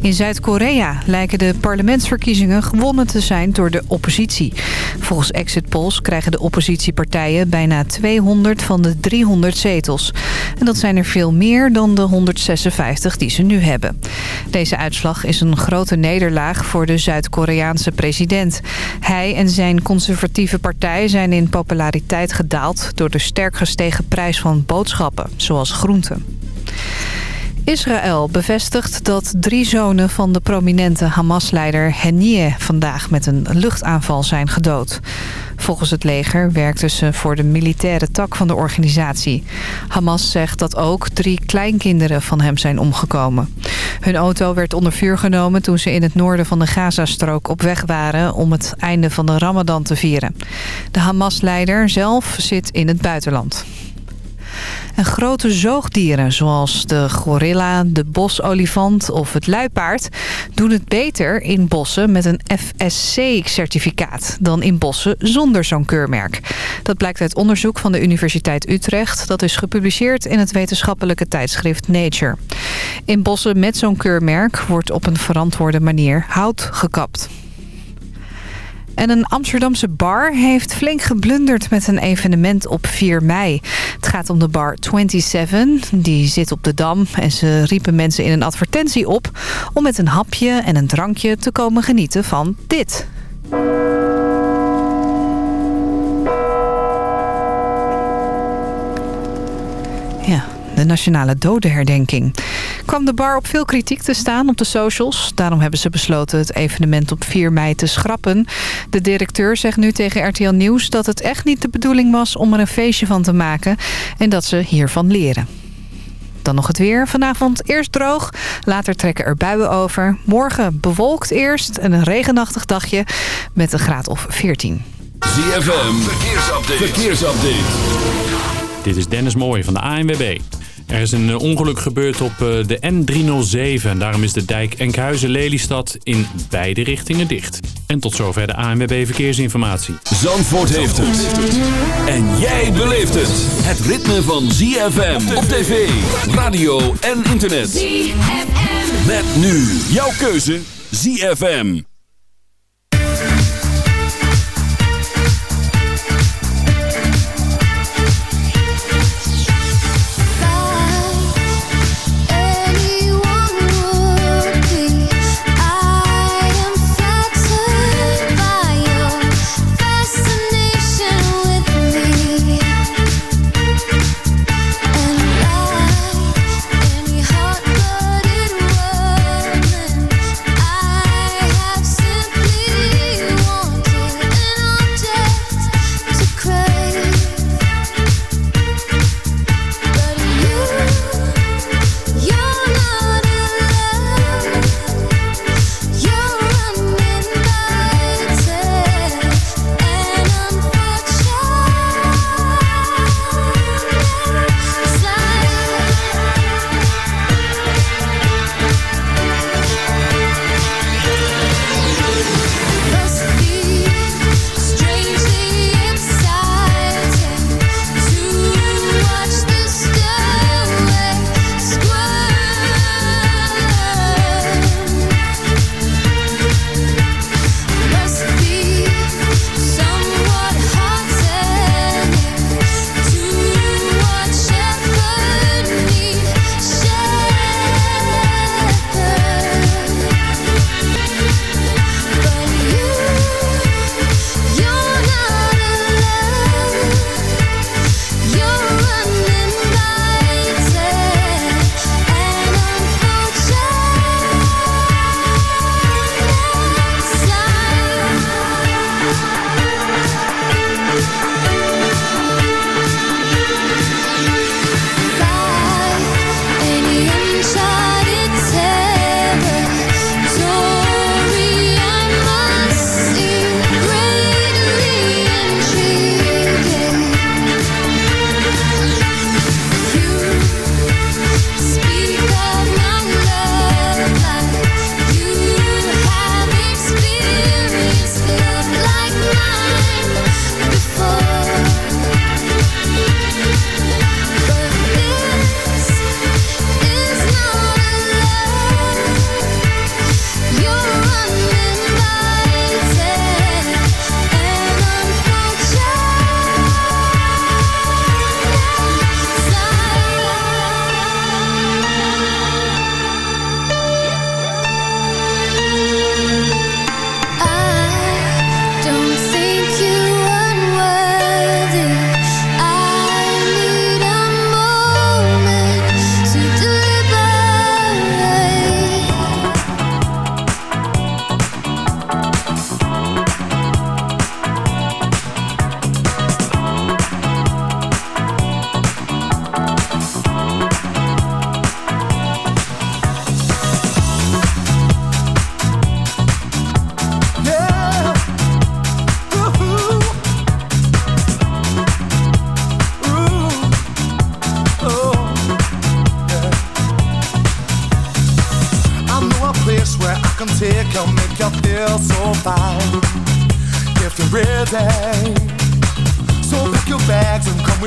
In Zuid-Korea lijken de parlementsverkiezingen gewonnen te zijn door de oppositie. Volgens exit polls krijgen de oppositiepartijen bijna 200 van de 300 zetels. En dat zijn er veel meer dan de 156 die ze nu hebben. Deze uitslag is een grote nederlaag voor de Zuid-Koreaanse president. Hij en zijn conservatieve partij zijn in populariteit gedaald... door de sterk gestegen prijs van boodschappen, zoals groenten. Israël bevestigt dat drie zonen van de prominente Hamas-leider Henie vandaag met een luchtaanval zijn gedood. Volgens het leger werkten ze voor de militaire tak van de organisatie. Hamas zegt dat ook drie kleinkinderen van hem zijn omgekomen. Hun auto werd onder vuur genomen toen ze in het noorden van de Gazastrook op weg waren om het einde van de Ramadan te vieren. De Hamas-leider zelf zit in het buitenland. Grote zoogdieren zoals de gorilla, de bosolifant of het luipaard... doen het beter in bossen met een FSC-certificaat... dan in bossen zonder zo'n keurmerk. Dat blijkt uit onderzoek van de Universiteit Utrecht. Dat is gepubliceerd in het wetenschappelijke tijdschrift Nature. In bossen met zo'n keurmerk wordt op een verantwoorde manier hout gekapt. En een Amsterdamse bar heeft flink geblunderd met een evenement op 4 mei. Het gaat om de bar 27. Die zit op de Dam en ze riepen mensen in een advertentie op... om met een hapje en een drankje te komen genieten van dit. De nationale dodenherdenking. Kwam de bar op veel kritiek te staan op de socials. Daarom hebben ze besloten het evenement op 4 mei te schrappen. De directeur zegt nu tegen RTL Nieuws dat het echt niet de bedoeling was om er een feestje van te maken. En dat ze hiervan leren. Dan nog het weer. Vanavond eerst droog, later trekken er buien over. Morgen bewolkt eerst en een regenachtig dagje met een graad of 14. ZFM, verkeersupdate. verkeersupdate. Dit is Dennis Mooij van de ANWB. Er is een eh, ongeluk gebeurd op eh, de N307. Daarom is de dijk Enkhuizen-Lelystad in beide richtingen dicht. En tot zover de ANWB Verkeersinformatie. Zandvoort heeft het. En jij beleeft het. Het ritme van ZFM op tv, radio en internet. ZFM. Met nu jouw keuze ZFM.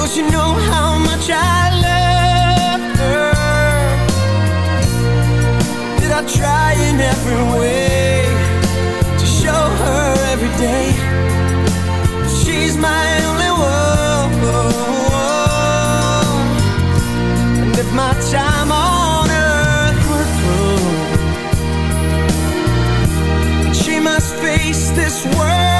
Will she know how much I love her. Did I try in every way To show her every day. She's my only one. And if my time on earth were through She must face this world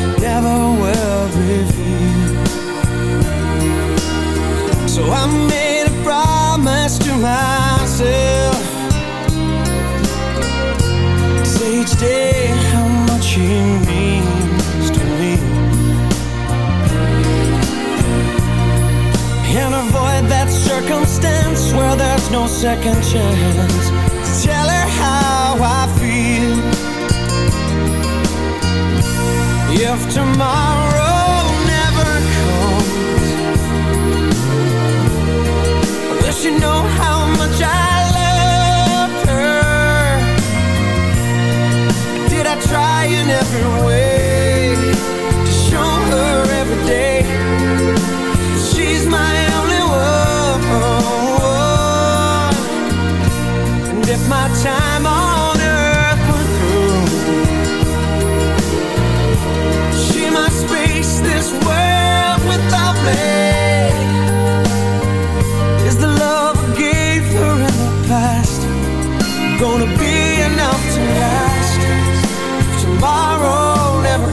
never were revealed. So I made a promise to myself to say each day how much he means to me. And avoid that circumstance where there's no second chance to tell her how I feel. If tomorrow never comes, will she know how much I love her? Did I try in every way to show her every day? She's my only one And if my time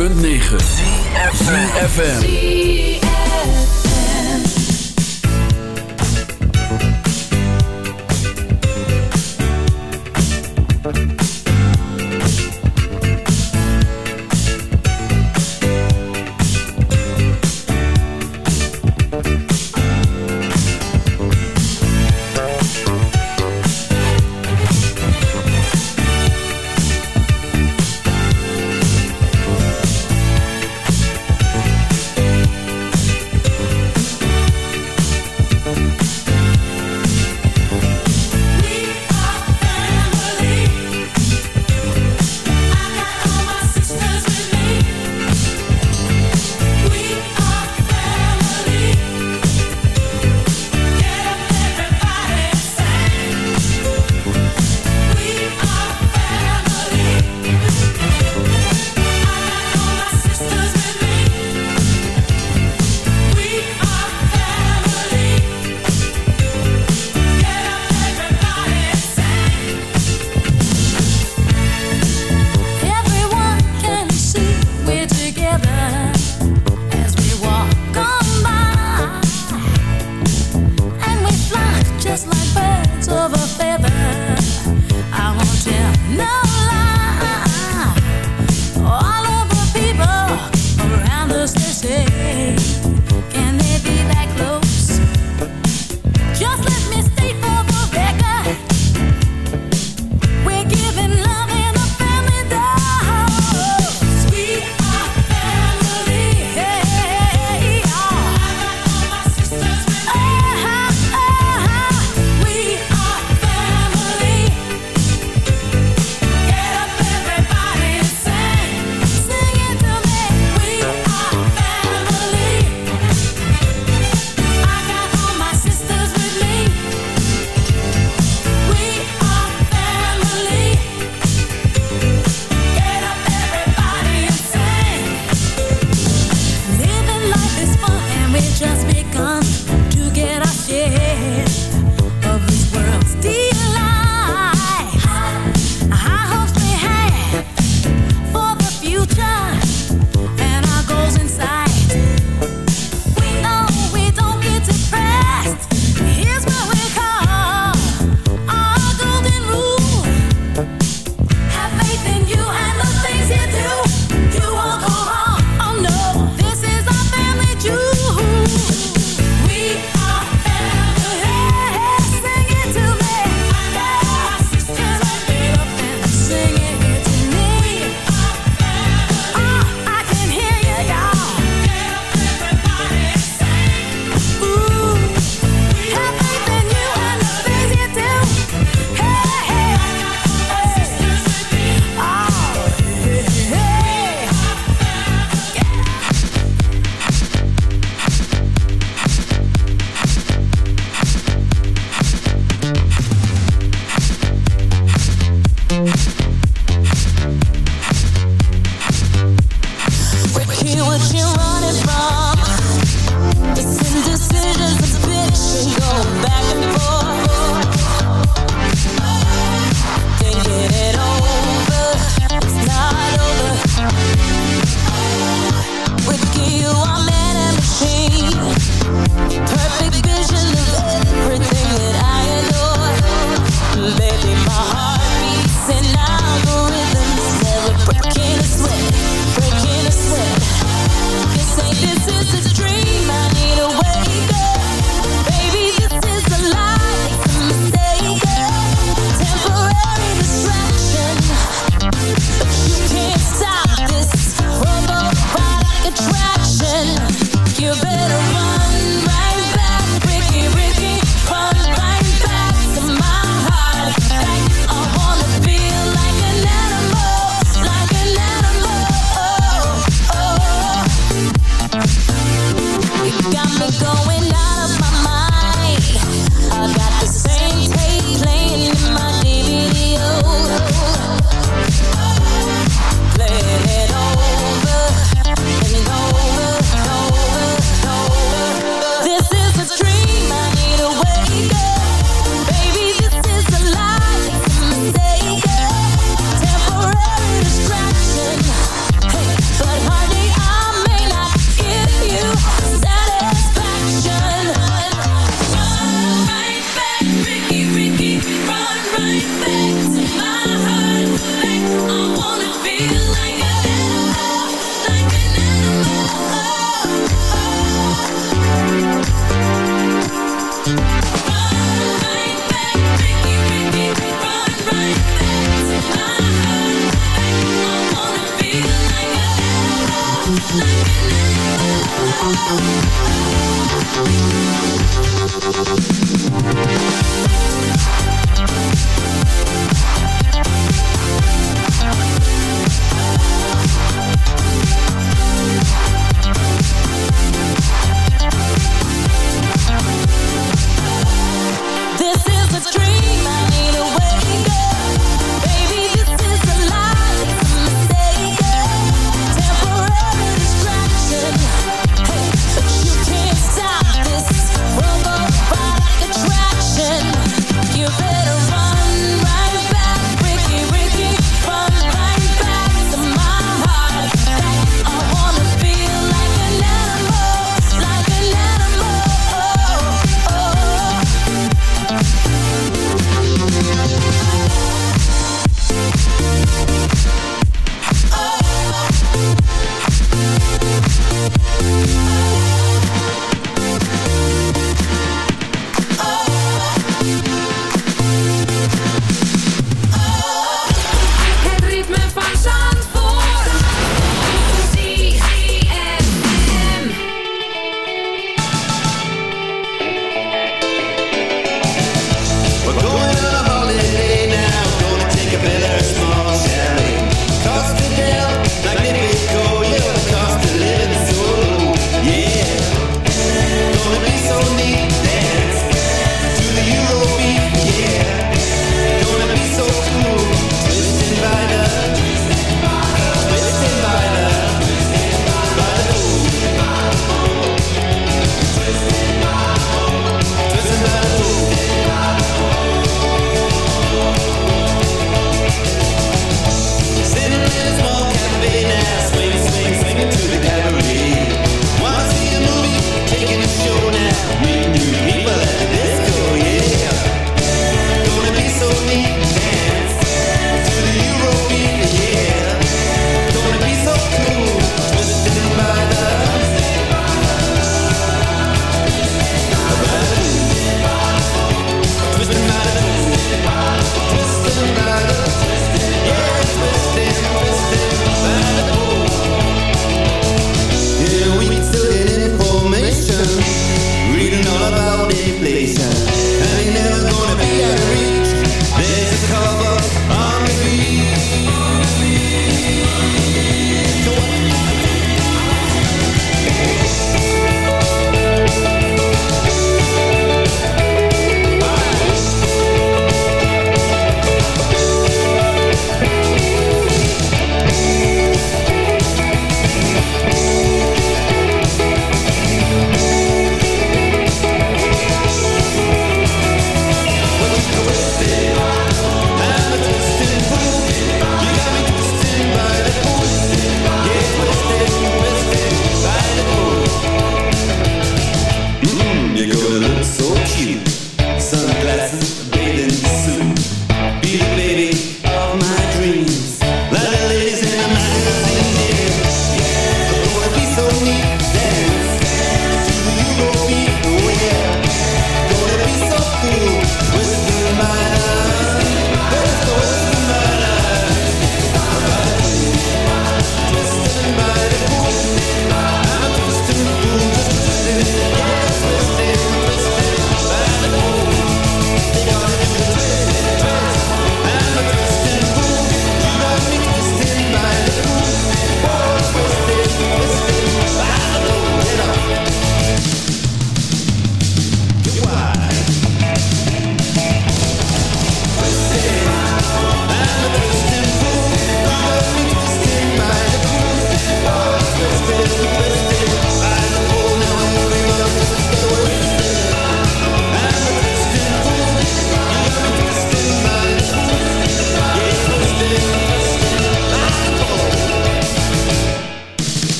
106.9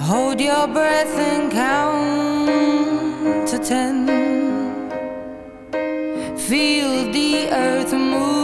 Hold your breath and count to ten. Feel the earth move.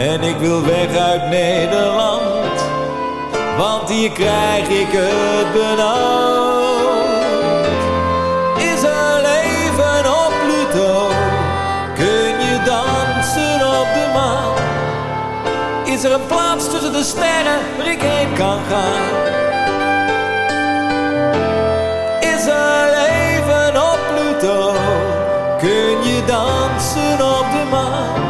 En ik wil weg uit Nederland, want hier krijg ik het benauwd. Is er leven op Pluto? Kun je dansen op de maan? Is er een plaats tussen de sterren waar ik heen kan gaan? Is er leven op Pluto? Kun je dansen op de maan?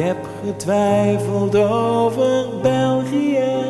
heb getwijfeld over België.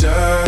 done.